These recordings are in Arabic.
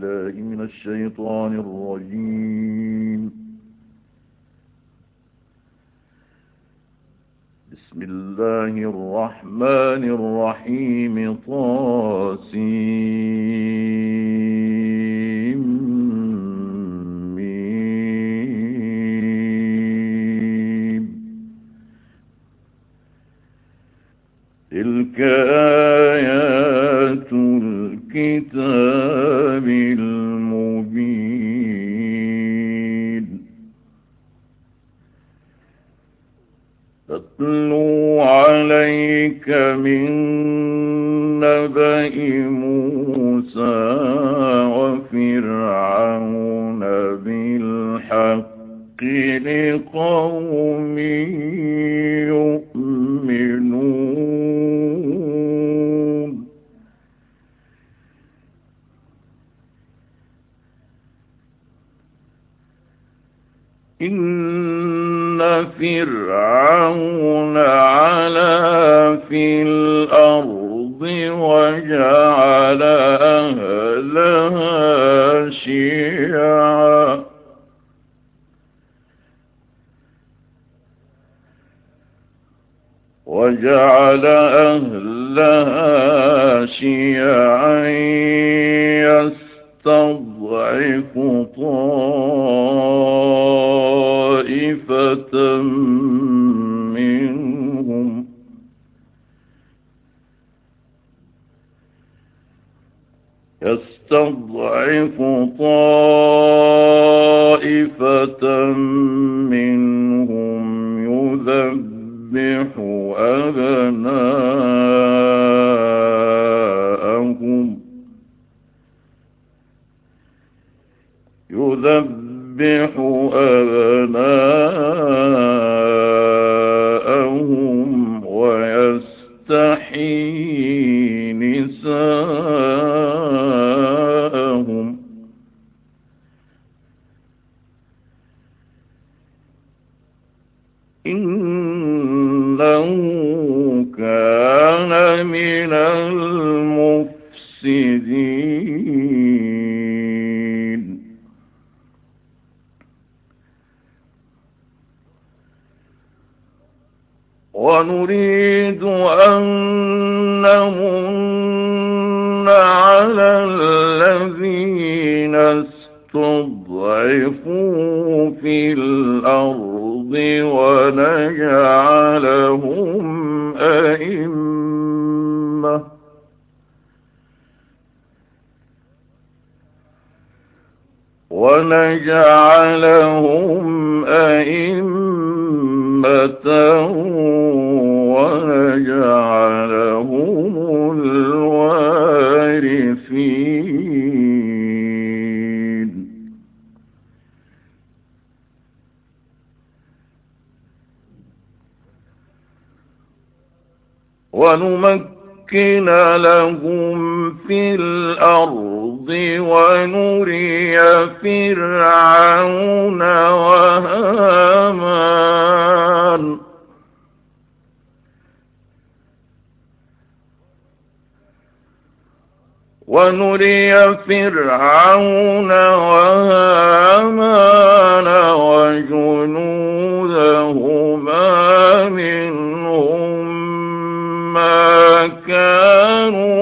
بالله من الشيطان الرجيم. بسم الله الرحمن الرحيم. طاسيم. ميم. تلك آيات الكتاب المبين. تتلو عليك من نبأ موسى وفرعون بالحق لقوم يؤمنون إن فرعون علا في الأرض وجعل أهلها شيعا وجعل أهلها شيعا يستضعف طائفة يستضعف طائفة منهم يذبح أبناءهم يذبح أبناءهم استضعفوا في الأرض ونجعلهم أئمة. ونجعلهم أئمة ونجعلهم ونمكن لهم في الأرض ونري فرعون وهامان. ونري فرعون وهامان وجنودهما كانوا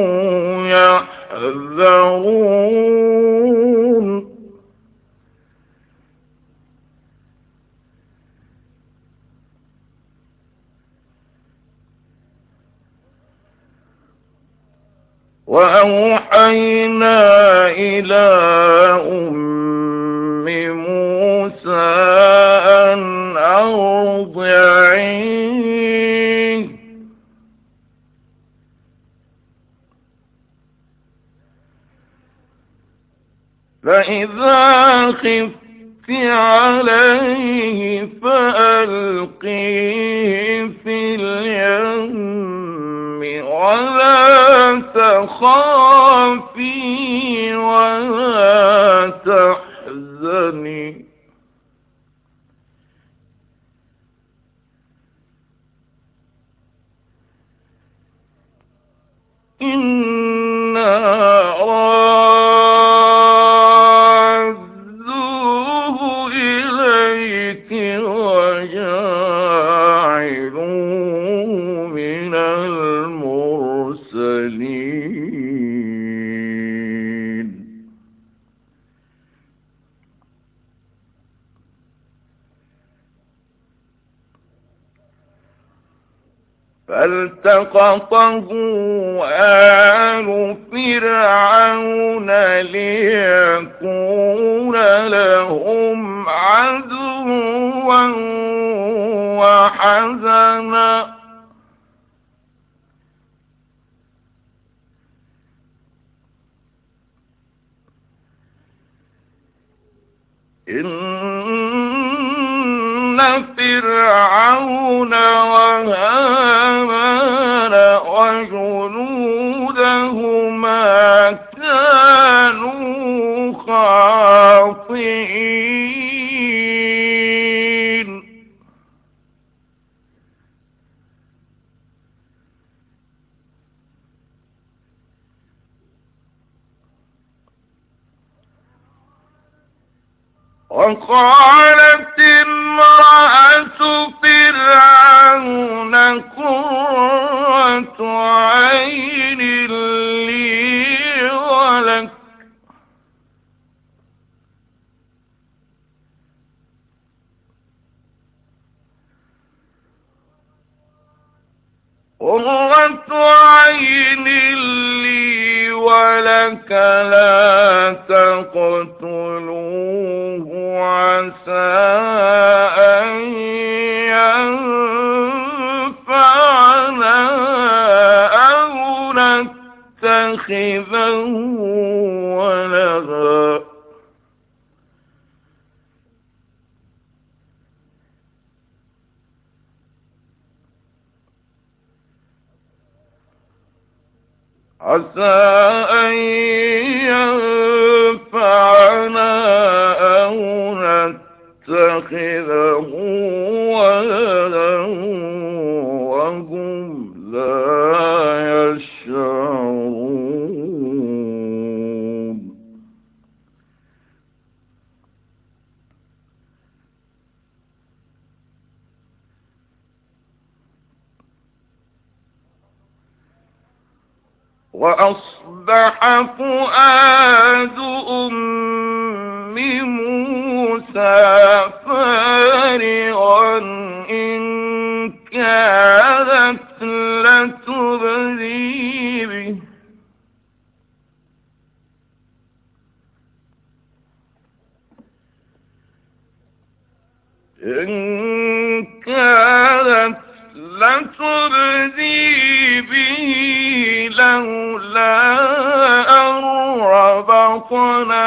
فالتقطه آل فرعون ليكون لهم عدوا وحزنا. إن فرعون وهامان وقالت امرأة فرعون قرة عين لي ولك. قرة عين لي ولك لا تقتلوه عسى أن ينفعنا أو نتخذه ولدا عسى أن ينفعنا أو نتخذه ولدا وهم لا وأصبح فؤاد أم موسى فارغا إن كادت لتبدي به. إن كادت لتبدي به لولا أن ربطنا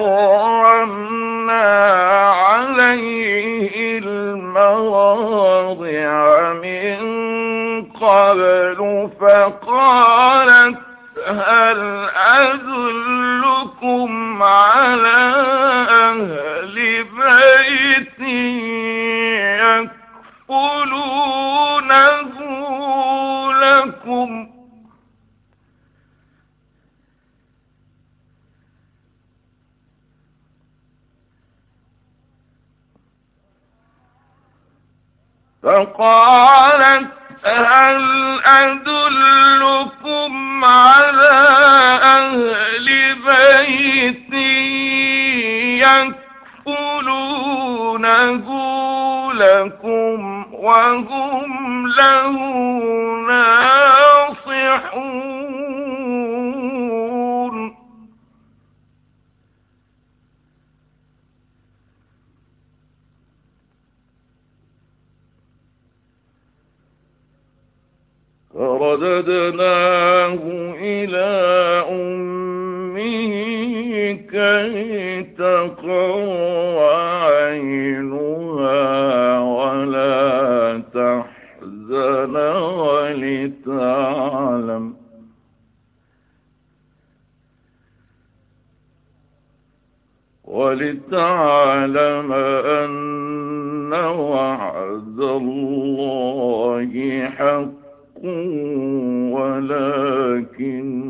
ನಾವು إنس يكفلونه لكم وهم له ناصحون. فرددناه إلى أمة كي تقر عينها ولا تحزن ولتعلم. ولتعلم أن وعد الله حق ولكن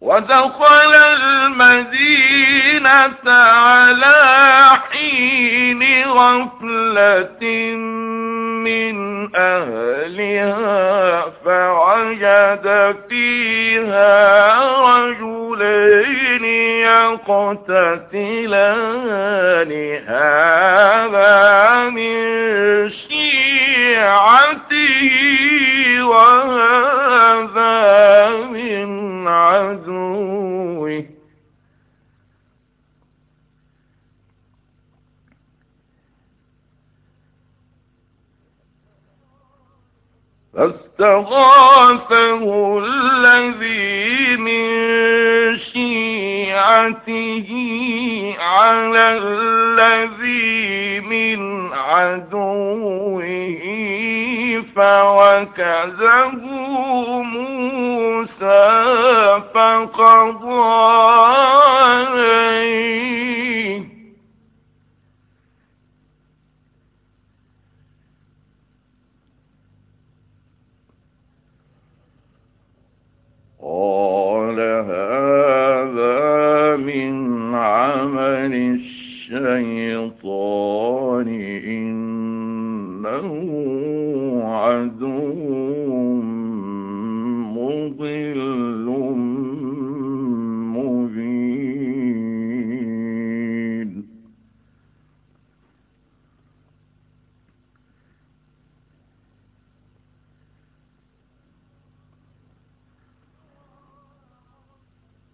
ودخل المدينة على حين غفلة من أهلها فوجد فيها رجلين يقتتلان. هذا من شيعته وهذا من عدوه. فاستغاثه الذي من شيعته على الذي من عدوه فوكزه موسى فقضى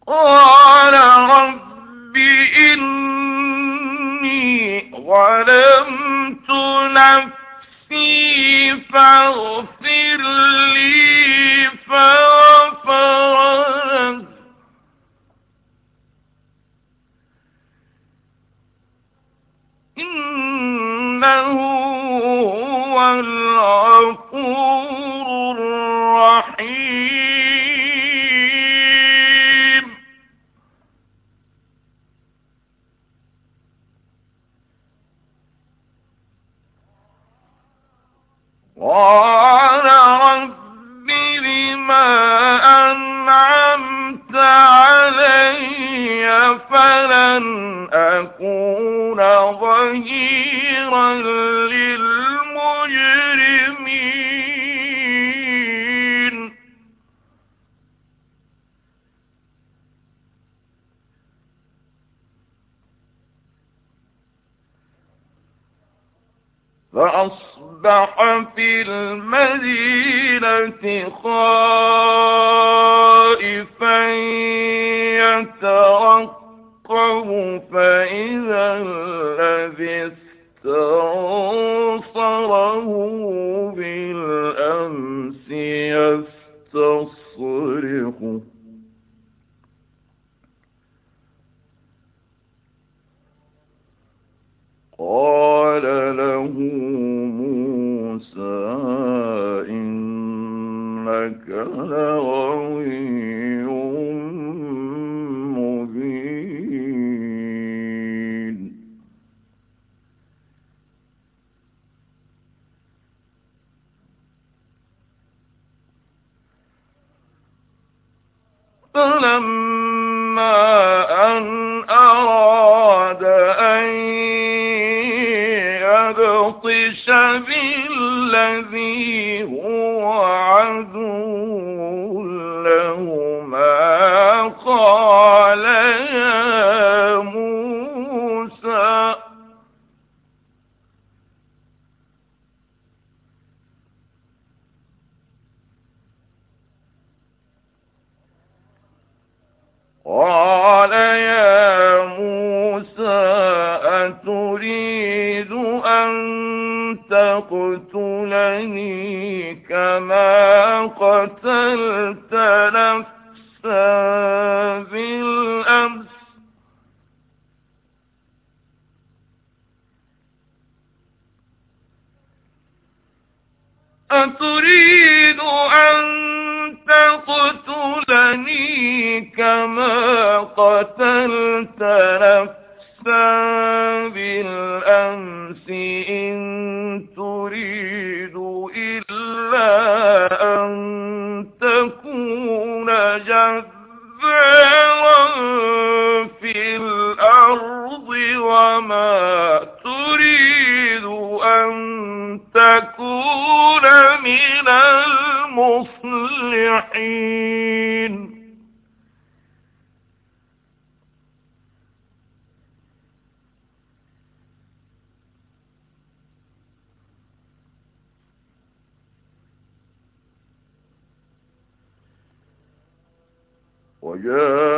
قال رب إني ظلمت نفسي فاغفر فأصبح في المدينة خائفا يترقب فإذا الذي استنصره بالأمس يستصرخه قال له إنك قتلت نفسا بالأمس. أتريد أن تقتلني كما قتلت نفسا بالأمس إن تريد أن تكون جبارا في الأرض وما تريد أن تكون من المصلحين. يا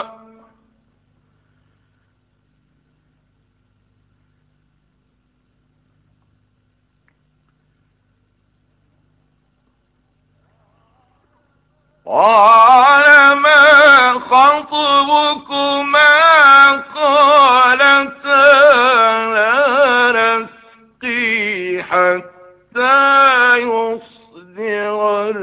قال ما خطبكما قالتا لا نسقي حتى يصدر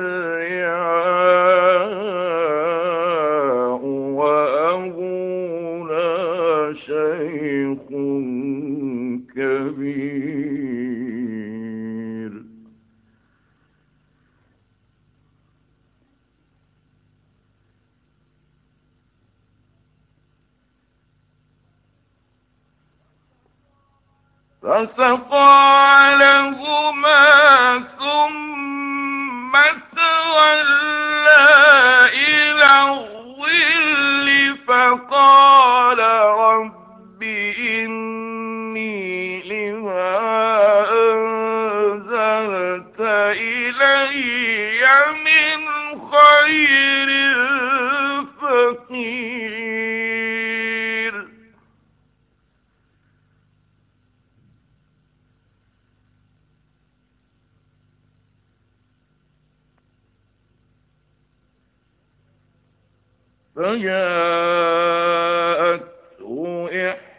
فجاءته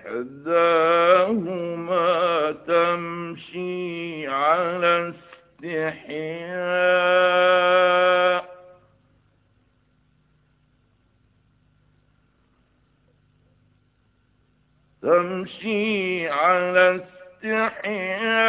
إحداهما تمشي على استحياء. تمشي على استحياء.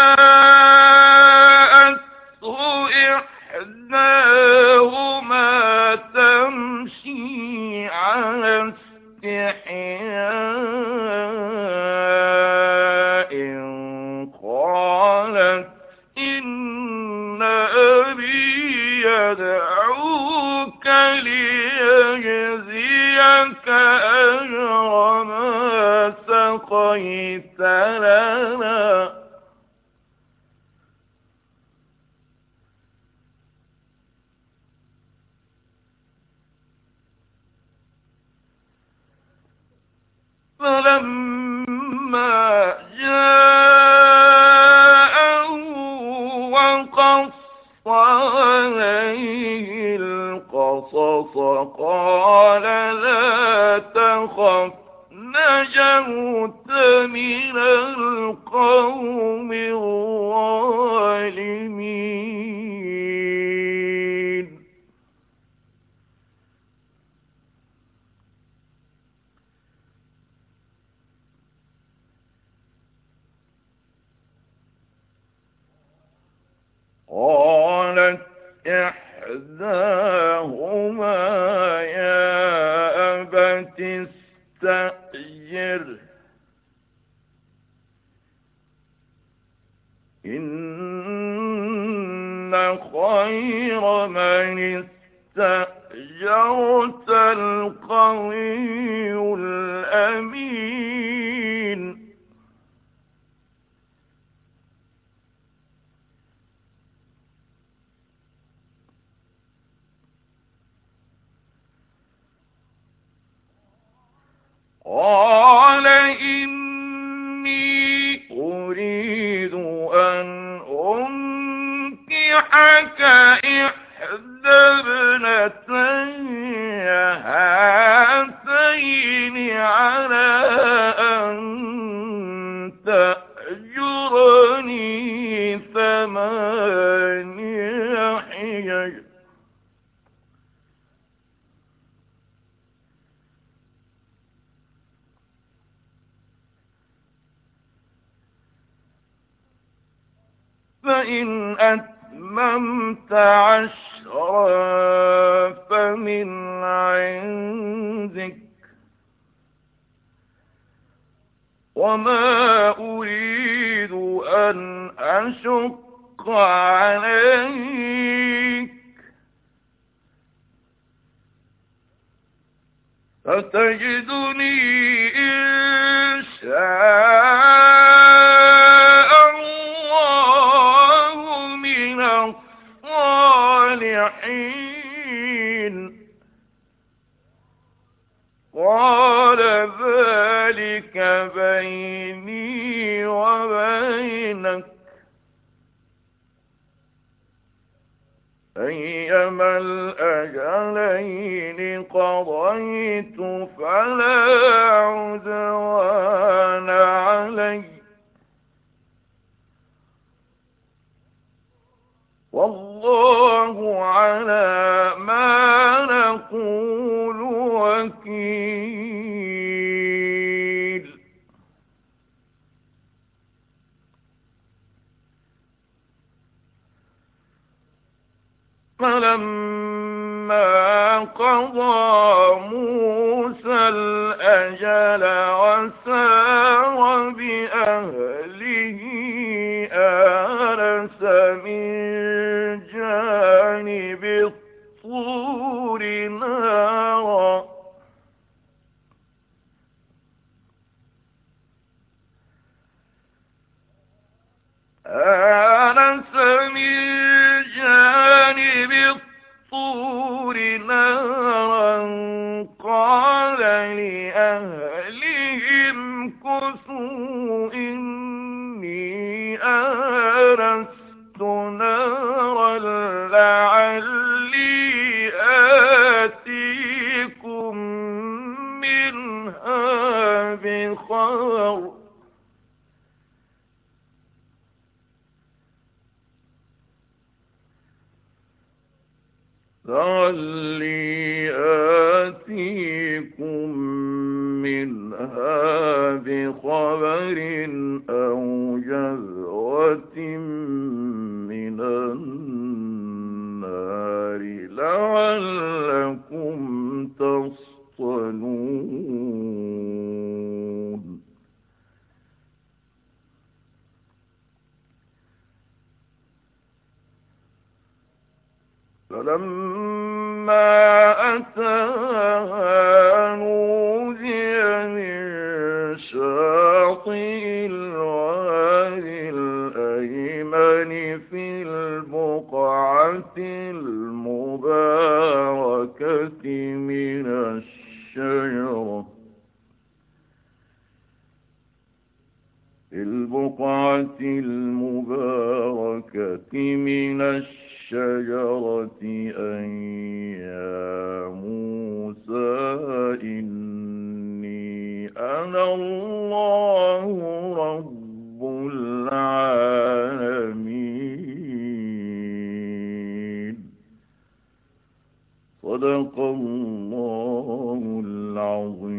عظيم عشرا فمن عندك. وما أريد أن أشق عليك. فتجدني إن شاء بيني وبينك أيما الأجلين قضيت فلا عدوان علي. والله الأجل وسار بأهله آنس من جانب الطور فلما أتاها نودي من شاطئ الوادي الأيمن في البقعة المباركة من الشجرة البقعة المباركة من الشجرة الشجرة أن يا موسى إني أنا الله رب العالمين. صدق الله العظيم.